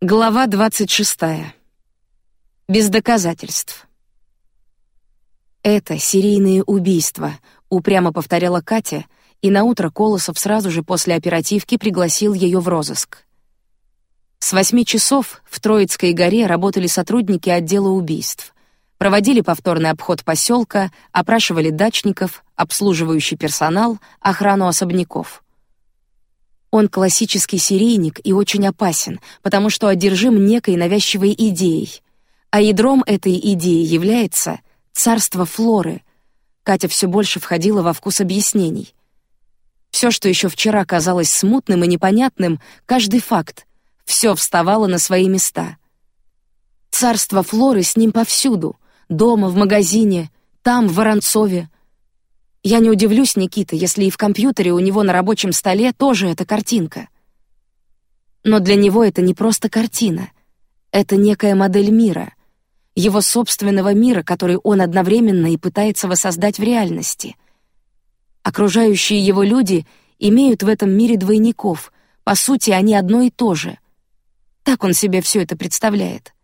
Глава двадцать шестая. Без доказательств. Это серийные убийства, упрямо повторяла Катя, и на утро Колосов сразу же после оперативки пригласил ее в розыск. С восьми часов в Троицкой горе работали сотрудники отдела убийств, проводили повторный обход поселка, опрашивали дачников, обслуживающий персонал, охрану особняков. Он классический серийник и очень опасен, потому что одержим некой навязчивой идеей. А ядром этой идеи является царство Флоры. Катя все больше входила во вкус объяснений. Все, что еще вчера казалось смутным и непонятным, каждый факт, все вставало на свои места. Царство Флоры с ним повсюду, дома, в магазине, там, в Воронцове, я не удивлюсь, Никита, если и в компьютере у него на рабочем столе тоже эта картинка. Но для него это не просто картина, это некая модель мира, его собственного мира, который он одновременно и пытается воссоздать в реальности. Окружающие его люди имеют в этом мире двойников, по сути, они одно и то же. Так он себе все это представляет.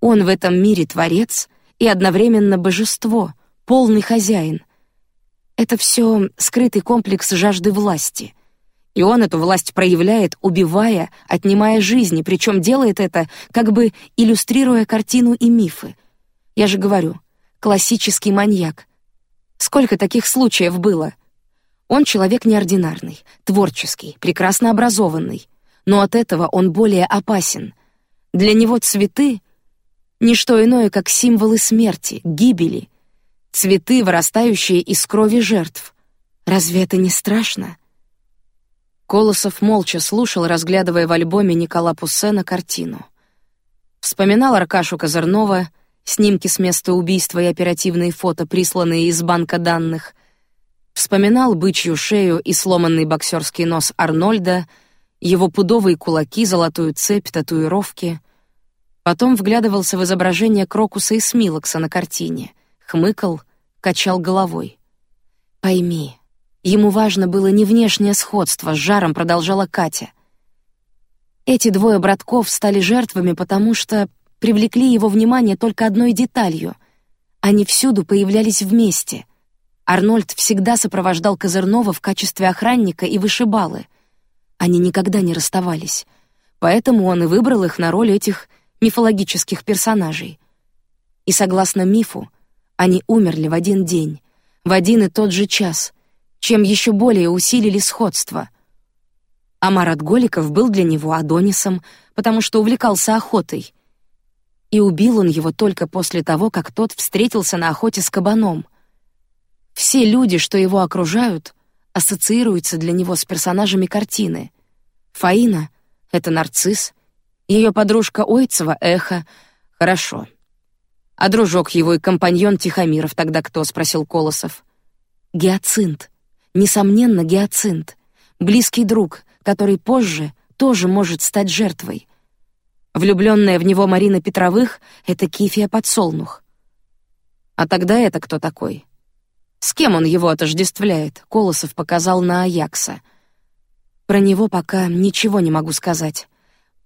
Он в этом мире творец и одновременно божество, полный хозяин. Это все скрытый комплекс жажды власти. И он эту власть проявляет, убивая, отнимая жизни, причем делает это, как бы иллюстрируя картину и мифы. Я же говорю, классический маньяк. Сколько таких случаев было? Он человек неординарный, творческий, прекрасно образованный, но от этого он более опасен. Для него цветы — не что иное, как символы смерти, гибели — цветы, вырастающие из крови жертв. Разве это не страшно? Колосов молча слушал, разглядывая в альбоме Никола Пуссена картину. Вспоминал Аркашу Козырнова, снимки с места убийства и оперативные фото, присланные из банка данных. Вспоминал бычью шею и сломанный боксерский нос Арнольда, его пудовые кулаки, золотую цепь, татуировки. Потом вглядывался в изображение Крокуса и Смилокса на картине хмыкал, качал головой. Пойми, ему важно было не внешнее сходство, с жаром продолжала Катя. Эти двое братков стали жертвами, потому что привлекли его внимание только одной деталью. Они всюду появлялись вместе. Арнольд всегда сопровождал Козырнова в качестве охранника и вышибалы. Они никогда не расставались, поэтому он и выбрал их на роль этих мифологических персонажей. И согласно мифу, они умерли в один день, в один и тот же час, чем еще более усилили сходство. Амар от Голиков был для него Адонисом, потому что увлекался охотой. И убил он его только после того, как тот встретился на охоте с кабаном. Все люди, что его окружают, ассоциируются для него с персонажами картины. Фаина — это нарцисс, ее подружка Ойцева — эхо. Хорошо. А дружок его и компаньон Тихомиров тогда кто? спросил Колосов. Гиацинт, несомненно гиацинт, близкий друг, который позже тоже может стать жертвой. Влюбленная в него Марина Петровых — это Кифия Подсолнух. А тогда это кто такой? С кем он его отождествляет? Колосов показал на Аякса. Про него пока ничего не могу сказать.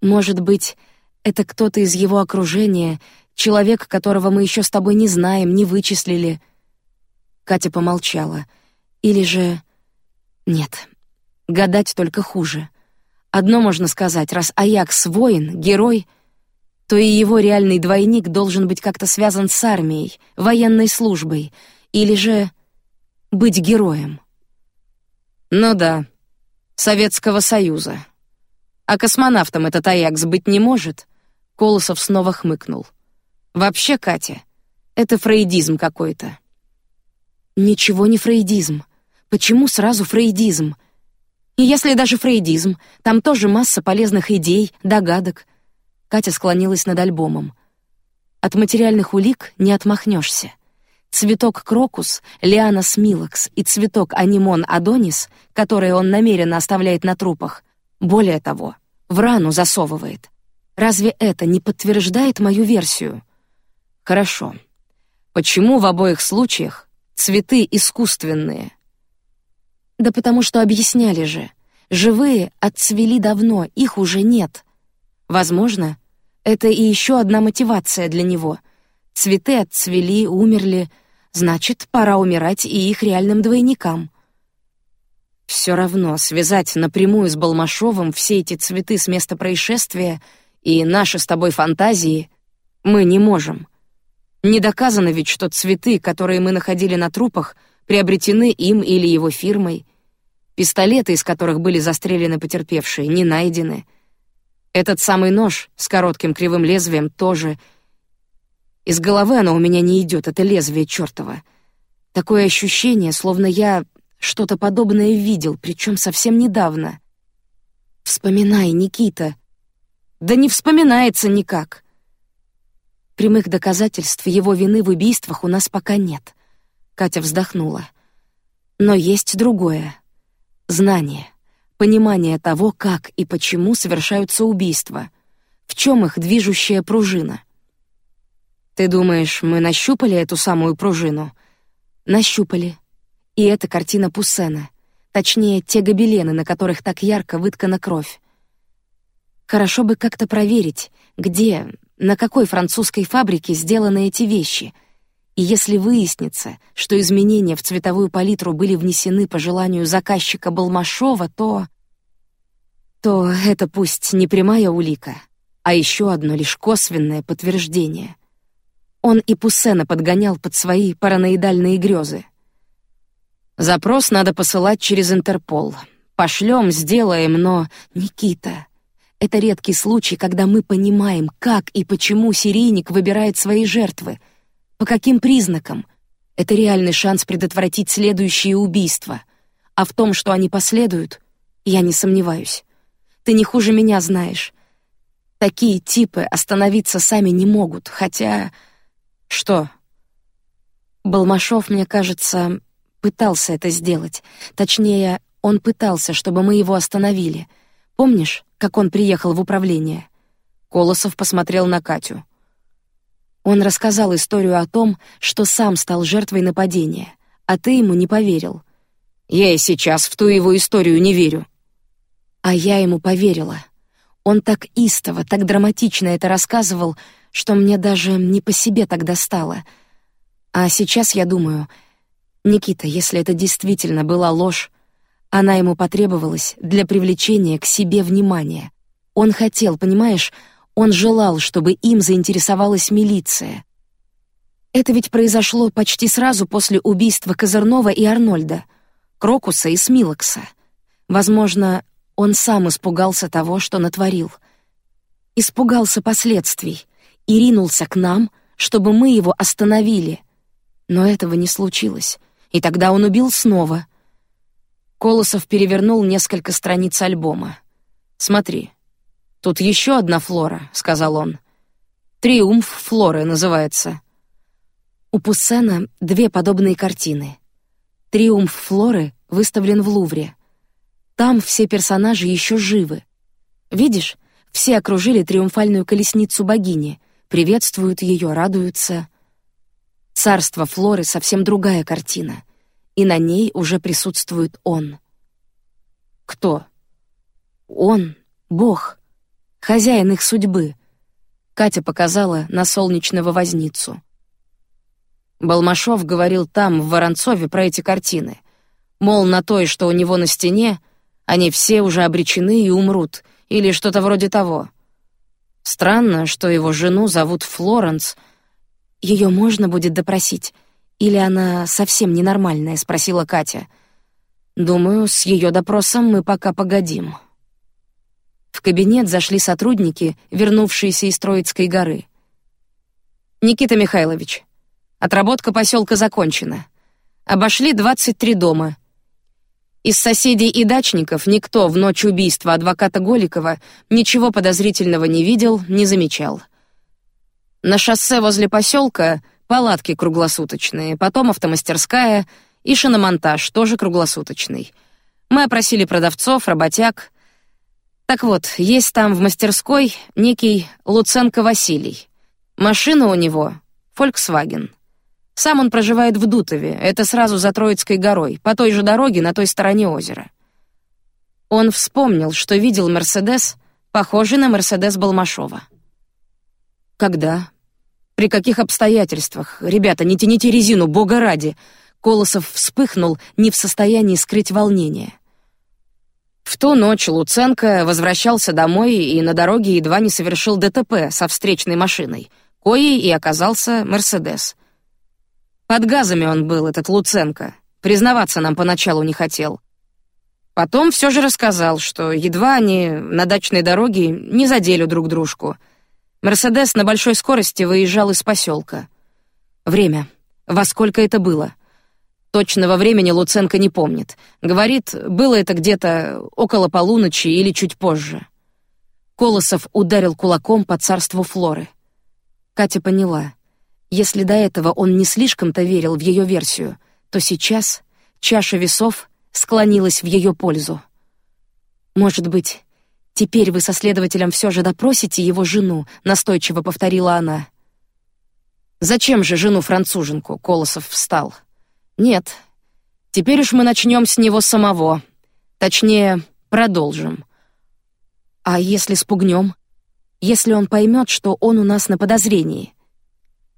Может быть, это кто-то из его окружения Человек, которого мы еще с тобой не знаем, не вычислили. Катя помолчала. Или же нет. Гадать только хуже. Одно можно сказать: раз Аякс воин, герой, то и его реальный двойник должен быть как-то связан с армией, военной службой, или же быть героем. Ну да, Советского Союза. А космонавтом этот Аякс быть не может. Колосов снова хмыкнул. Вообще, Катя, это фрейдизм какой-то. Ничего не фрейдизм. Почему сразу фрейдизм? И если даже фрейдизм, там тоже масса полезных идей, догадок. Катя склонилась над альбомом. От материальных улик не отмахнешься. Цветок крокус, лиана смилакс и цветок анимон адонис, которые он намеренно оставляет на трупах, более того, в рану засовывает. Разве это не подтверждает мою версию? Хорошо. Почему в обоих случаях цветы искусственные? Да потому что объясняли же. Живые отцвели давно, их уже нет. Возможно, это и еще одна мотивация для него. Цветы отцвели, умерли, значит, пора умирать и их реальным двойникам. Все равно связать напрямую с Балмашовым все эти цветы с места происшествия и наши с тобой фантазии мы не можем. Не доказано ведь, что цветы, которые мы находили на трупах, приобретены им или его фирмой. Пистолеты, из которых были застрелены потерпевшие, не найдены. Этот самый нож с коротким кривым лезвием тоже. Из головы оно у меня не идет, это лезвие чёртово. Такое ощущение, словно я что-то подобное видел, причем совсем недавно. Вспоминай, Никита. Да не вспоминается никак. Прямых доказательств его вины в убийствах у нас пока нет. Катя вздохнула. Но есть другое. Знание, понимание того, как и почему совершаются убийства. В чем их движущая пружина? Ты думаешь, мы нащупали эту самую пружину? Нащупали. И это картина Пуссена. Точнее, те гобелены, на которых так ярко выткана кровь. Хорошо бы как-то проверить, где, на какой французской фабрике сделаны эти вещи. И если выяснится, что изменения в цветовую палитру были внесены по желанию заказчика Балмашова, то то это пусть не прямая улика, а еще одно лишь косвенное подтверждение. Он и Пуссена подгонял под свои параноидальные грезы. Запрос надо посылать через Интерпол. Пошлем, сделаем, но Никита, это редкий случай, когда мы понимаем, как и почему серийник выбирает свои жертвы, по каким признакам. Это реальный шанс предотвратить следующие убийства. А в том, что они последуют, я не сомневаюсь. Ты не хуже меня знаешь. Такие типы остановиться сами не могут, хотя что? Балмашов, мне кажется, пытался это сделать. Точнее, он пытался, чтобы мы его остановили. Помнишь? как он приехал в управление. Колосов посмотрел на Катю. Он рассказал историю о том, что сам стал жертвой нападения, а ты ему не поверил. Я и сейчас в ту его историю не верю. А я ему поверила. Он так истово, так драматично это рассказывал, что мне даже не по себе тогда стало. А сейчас я думаю, Никита, если это действительно была ложь, она ему потребовалась для привлечения к себе внимания. Он хотел, понимаешь, он желал, чтобы им заинтересовалась милиция. Это ведь произошло почти сразу после убийства Козырнова и Арнольда, Крокуса и Смилокса. Возможно, он сам испугался того, что натворил. Испугался последствий и ринулся к нам, чтобы мы его остановили. Но этого не случилось, и тогда он убил снова — Колосов перевернул несколько страниц альбома. Смотри, тут еще одна флора, сказал он. Триумф флоры называется. У Пуссена две подобные картины. Триумф флоры выставлен в Лувре. Там все персонажи еще живы. Видишь, все окружили триумфальную колесницу богини, приветствуют ее, радуются. Царство Флоры совсем другая картина и на ней уже присутствует он. Кто? Он, Бог, хозяин их судьбы. Катя показала на солнечного возницу. Балмашов говорил там, в Воронцове, про эти картины. Мол, на той, что у него на стене, они все уже обречены и умрут, или что-то вроде того. Странно, что его жену зовут Флоренс. Ее можно будет допросить. Или она совсем ненормальная? – спросила Катя. Думаю, с ее допросом мы пока погодим. В кабинет зашли сотрудники, вернувшиеся из Троицкой горы. Никита Михайлович, отработка поселка закончена. Обошли 23 дома. Из соседей и дачников никто в ночь убийства адвоката Голикова ничего подозрительного не видел, не замечал. На шоссе возле поселка палатки круглосуточные, потом автомастерская и шиномонтаж тоже круглосуточный. Мы опросили продавцов, работяг. Так вот, есть там в мастерской некий Луценко Василий. Машина у него Volkswagen. Сам он проживает в Дутове, это сразу за Троицкой горой, по той же дороге на той стороне озера. Он вспомнил, что видел Мерседес похожий на Мерседес Балмашова. Когда? При каких обстоятельствах? Ребята, не тяните резину, бога ради. Колосов вспыхнул, не в состоянии скрыть волнение. В ту ночь Луценко возвращался домой и на дороге едва не совершил ДТП со встречной машиной, коей и оказался Мерседес. Под газами он был, этот Луценко. Признаваться нам поначалу не хотел. Потом все же рассказал, что едва они на дачной дороге не задели друг дружку. Мерседес на большой скорости выезжал из поселка. Время. Во сколько это было? Точного времени Луценко не помнит. Говорит, было это где-то около полуночи или чуть позже. Колосов ударил кулаком по царству Флоры. Катя поняла. Если до этого он не слишком-то верил в ее версию, то сейчас чаша весов склонилась в ее пользу. Может быть, теперь вы со следователем все же допросите его жену, настойчиво повторила она. Зачем же жену француженку? Колосов встал. Нет. Теперь уж мы начнем с него самого. Точнее, продолжим. А если спугнем? Если он поймет, что он у нас на подозрении?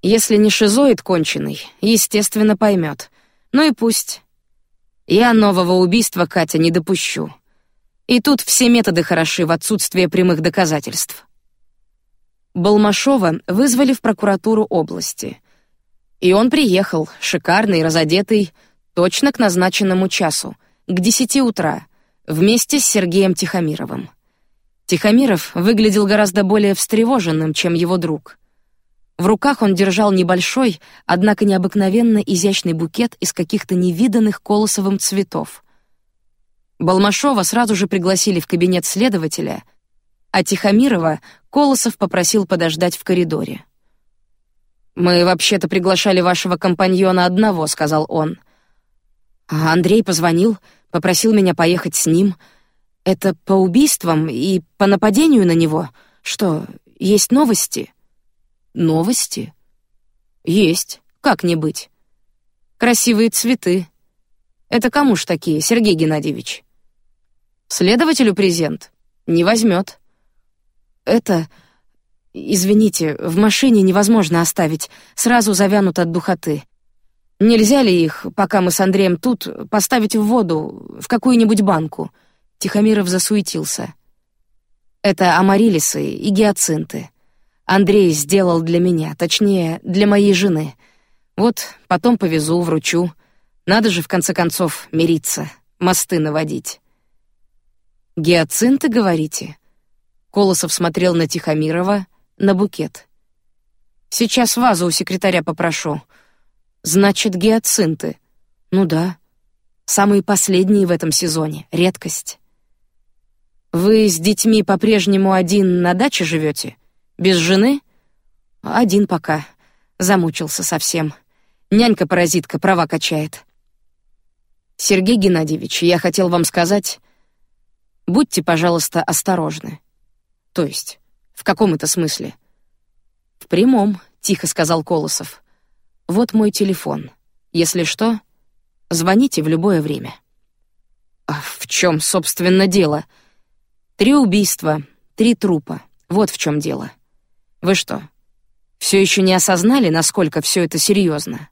Если не шизоид конченый, естественно, поймет. Ну и пусть. Я нового убийства Катя не допущу. И тут все методы хороши в отсутствие прямых доказательств. Балмашова вызвали в прокуратуру области. И он приехал, шикарный, разодетый, точно к назначенному часу, к десяти утра, вместе с Сергеем Тихомировым. Тихомиров выглядел гораздо более встревоженным, чем его друг. В руках он держал небольшой, однако необыкновенно изящный букет из каких-то невиданных колосовым цветов. Балмашова сразу же пригласили в кабинет следователя, а Тихомирова Колосов попросил подождать в коридоре. Мы вообще-то приглашали вашего компаньона одного, сказал он. А Андрей позвонил, попросил меня поехать с ним. Это по убийствам и по нападению на него. Что, есть новости? Новости? Есть. Как не быть? Красивые цветы. Это кому ж такие, Сергей Геннадьевич? Следователю презент не возьмет. Это Извините, в машине невозможно оставить, сразу завянут от духоты. Нельзя ли их, пока мы с Андреем тут, поставить в воду, в какую-нибудь банку? Тихомиров засуетился. Это амарилисы и гиацинты. Андрей сделал для меня, точнее, для моей жены. Вот потом повезу, вручу. Надо же в конце концов мириться, мосты наводить. Гиацинты, говорите? Колосов смотрел на Тихомирова, на букет. Сейчас вазу у секретаря попрошу. Значит, гиацинты. Ну да. Самые последние в этом сезоне. Редкость. Вы с детьми по-прежнему один на даче живете? Без жены? Один пока. Замучился совсем. Нянька-паразитка права качает. Сергей Геннадьевич, я хотел вам сказать, будьте, пожалуйста, осторожны. То есть, в каком это смысле? В прямом, тихо сказал Колосов. Вот мой телефон. Если что, звоните в любое время. А в чем, собственно, дело? Три убийства, три трупа. Вот в чем дело. Вы что, все еще не осознали, насколько все это серьезно?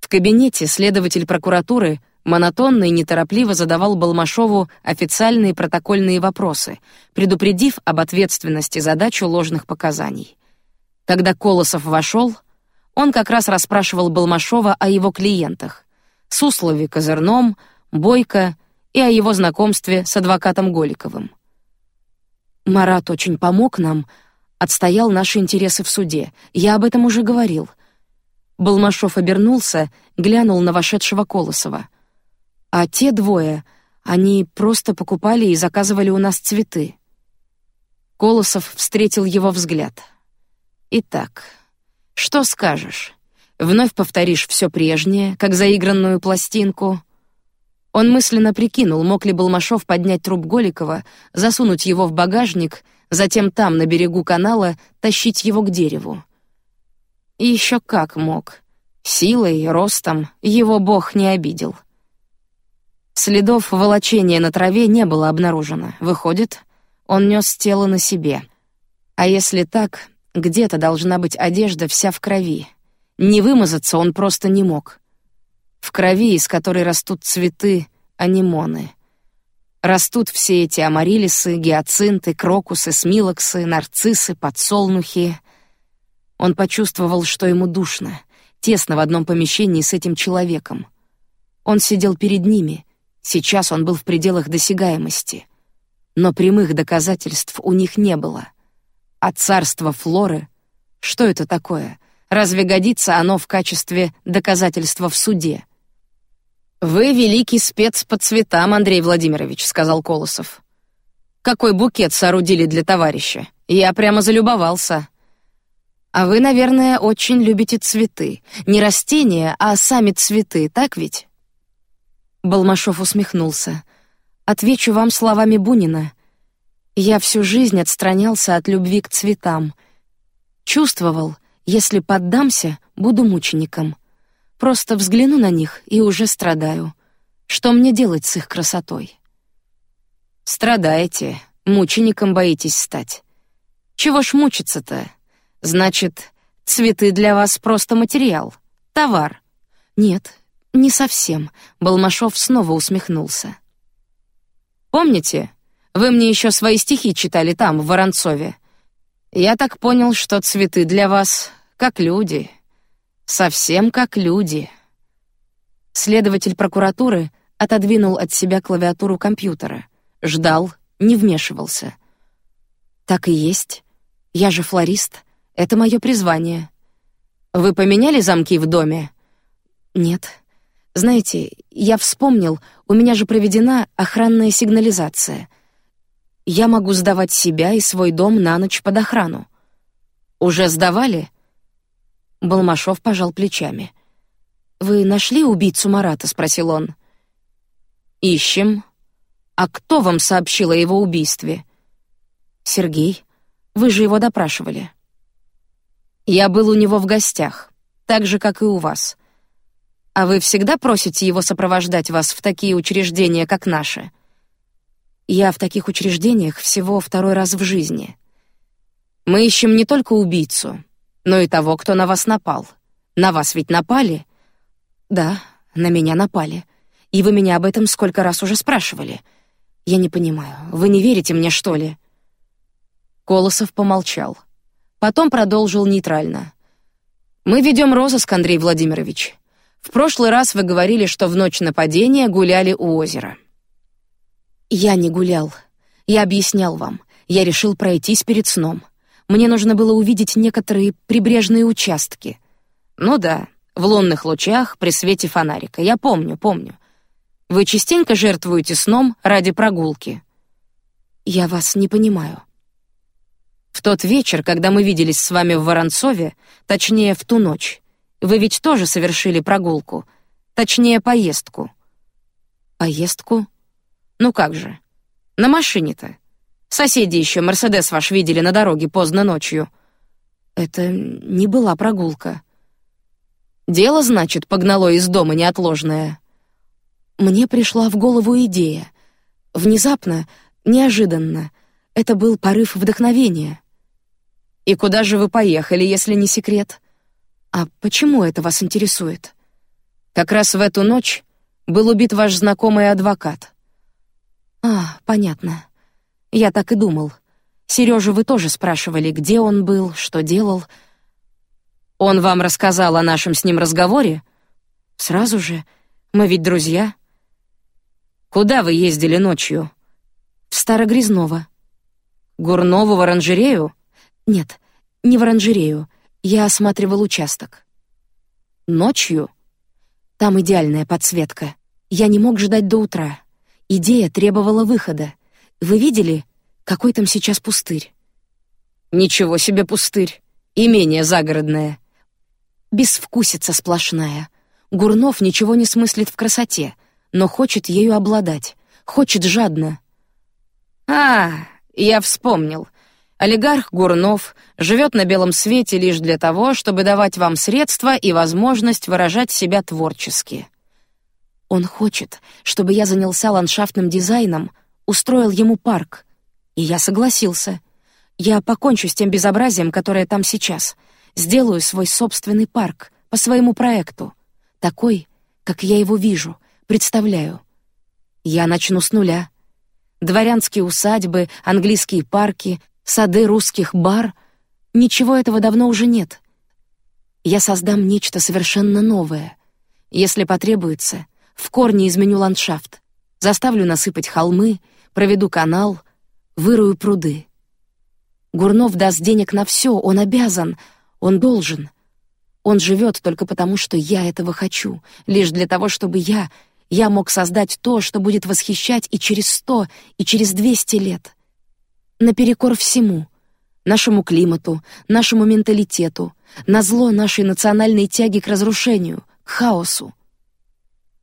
В кабинете следователь прокуратуры монотонно и неторопливо задавал Балмашову официальные протокольные вопросы, предупредив об ответственности за дачу ложных показаний. Когда Колосов вошел, он как раз расспрашивал Балмашова о его клиентах: Суслове Козырном, Бойко и о его знакомстве с адвокатом Голиковым. Марат очень помог нам, отстоял наши интересы в суде. Я об этом уже говорил. Балмашов обернулся, глянул на вошедшего Колосова. А те двое, они просто покупали и заказывали у нас цветы. Колосов встретил его взгляд. Итак, что скажешь? Вновь повторишь все прежнее, как заигранную пластинку? Он мысленно прикинул, мог ли Балмашов поднять труп Голикова, засунуть его в багажник, затем там на берегу канала тащить его к дереву. И еще как мог. Силой, ростом его бог не обидел. Следов волочения на траве не было обнаружено. Выходит, он нес тело на себе. А если так, где-то должна быть одежда вся в крови. Не вымазаться он просто не мог. В крови, из которой растут цветы, анимоны. Растут все эти амарилисы, гиацинты, крокусы, смилоксы, нарциссы, подсолнухи. Он почувствовал, что ему душно, тесно в одном помещении с этим человеком. Он сидел перед ними. Сейчас он был в пределах досягаемости, но прямых доказательств у них не было. А царство Флоры, что это такое? Разве годится оно в качестве доказательства в суде? Вы великий спец по цветам, Андрей Владимирович, сказал Колосов. Какой букет соорудили для товарища? Я прямо залюбовался. А вы, наверное, очень любите цветы, не растения, а сами цветы, так ведь? Балмашов усмехнулся. Отвечу вам словами Бунина. Я всю жизнь отстранялся от любви к цветам. Чувствовал, если поддамся, буду мучеником. Просто взгляну на них и уже страдаю. Что мне делать с их красотой? Страдаете, мучеником боитесь стать. Чего ж мучиться-то? Значит, цветы для вас просто материал, товар. Нет, не совсем. Балмашов снова усмехнулся. Помните, вы мне еще свои стихи читали там в Воронцове. Я так понял, что цветы для вас как люди, Совсем как люди. Следователь прокуратуры отодвинул от себя клавиатуру компьютера, ждал, не вмешивался. Так и есть. Я же флорист. Это мое призвание. Вы поменяли замки в доме? Нет. Знаете, я вспомнил, у меня же проведена охранная сигнализация. Я могу сдавать себя и свой дом на ночь под охрану. Уже сдавали? Балмашов пожал плечами. Вы нашли убийцу Марата? – спросил он. Ищем. А кто вам сообщил о его убийстве? Сергей. Вы же его допрашивали. Я был у него в гостях, так же как и у вас. А вы всегда просите его сопровождать вас в такие учреждения, как наши? Я в таких учреждениях всего второй раз в жизни. Мы ищем не только убийцу, но и того, кто на вас напал. На вас ведь напали? Да, на меня напали. И вы меня об этом сколько раз уже спрашивали. Я не понимаю, вы не верите мне, что ли? Колосов помолчал, потом продолжил нейтрально. Мы ведем розыск, Андрей Владимирович. В прошлый раз вы говорили, что в ночь нападения гуляли у озера. Я не гулял. Я объяснял вам. Я решил пройтись перед сном. Мне нужно было увидеть некоторые прибрежные участки. Ну да, в лунных лучах при свете фонарика. Я помню, помню. Вы частенько жертвуете сном ради прогулки. Я вас не понимаю. В тот вечер, когда мы виделись с вами в Воронцове, точнее в ту ночь, вы ведь тоже совершили прогулку, точнее поездку. Поездку? Ну как же? На машине-то. Соседи еще Мерседес ваш видели на дороге поздно ночью. Это не была прогулка. Дело, значит, погнало из дома неотложное. Мне пришла в голову идея. Внезапно, неожиданно. Это был порыв вдохновения. И куда же вы поехали, если не секрет? А почему это вас интересует? Как раз в эту ночь был убит ваш знакомый адвокат. А, понятно. Я так и думал. Сережу вы тоже спрашивали, где он был, что делал. Он вам рассказал о нашем с ним разговоре? Сразу же. Мы ведь друзья. Куда вы ездили ночью? В Старогрязново. Гурнову в оранжерею? Нет, не в оранжерею. Я осматривал участок. Ночью? Там идеальная подсветка. Я не мог ждать до утра. Идея требовала выхода. Вы видели, какой там сейчас пустырь? Ничего себе пустырь, имение загородное. Безвкусица сплошная. Гурнов ничего не смыслит в красоте, но хочет ею обладать, хочет жадно. А, я вспомнил. Олигарх Гурнов живет на белом свете лишь для того, чтобы давать вам средства и возможность выражать себя творчески. Он хочет, чтобы я занялся ландшафтным дизайном, устроил ему парк. И я согласился. Я покончу с тем безобразием, которое там сейчас. Сделаю свой собственный парк по своему проекту, такой, как я его вижу, представляю. Я начну с нуля. Дворянские усадьбы, английские парки, сады русских бар — ничего этого давно уже нет. Я создам нечто совершенно новое. Если потребуется, в корне изменю ландшафт, заставлю насыпать холмы, проведу канал, вырую пруды. Гурнов даст денег на все, он обязан, он должен. Он живет только потому, что я этого хочу, лишь для того, чтобы я, я мог создать то, что будет восхищать и через сто, и через двести лет. Наперекор всему, нашему климату, нашему менталитету, на зло нашей национальной тяги к разрушению, к хаосу.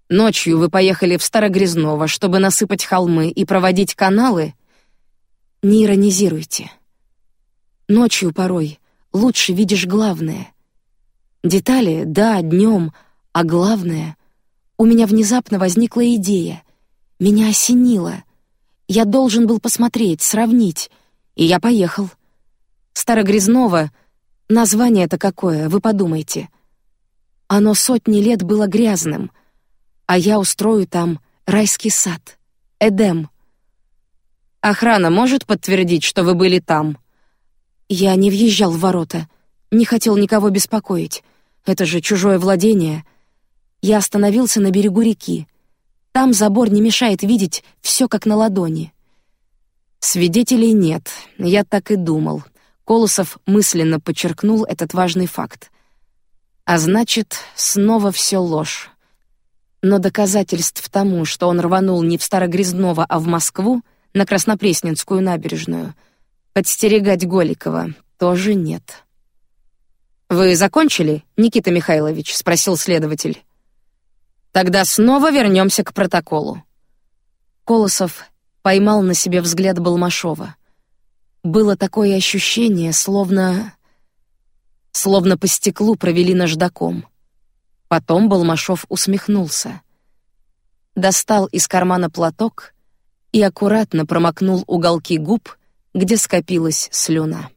Ночью вы поехали в Старогрязново, чтобы насыпать холмы и проводить каналы. Не иронизируйте. Ночью порой лучше видишь главное. Детали, да, днем, а главное, у меня внезапно возникла идея. Меня осенило. Я должен был посмотреть, сравнить, и я поехал. Старогрязново, название это какое, вы подумайте. Оно сотни лет было грязным, а я устрою там райский сад, Эдем. Охрана может подтвердить, что вы были там? Я не въезжал в ворота, не хотел никого беспокоить. Это же чужое владение. Я остановился на берегу реки. Там забор не мешает видеть все как на ладони. Свидетелей нет, я так и думал. Колосов мысленно подчеркнул этот важный факт. А значит, снова все ложь. Но доказательств тому, что он рванул не в Старогрязново, а в Москву, на Краснопресненскую набережную — Подстерегать Голикова тоже нет. Вы закончили, Никита Михайлович? – спросил следователь. Тогда снова вернемся к протоколу. Колосов поймал на себе взгляд Балмашова. Было такое ощущение, словно словно по стеклу провели наждаком. Потом Балмашов усмехнулся, достал из кармана платок и аккуратно промокнул уголки губ где скопилась слюна.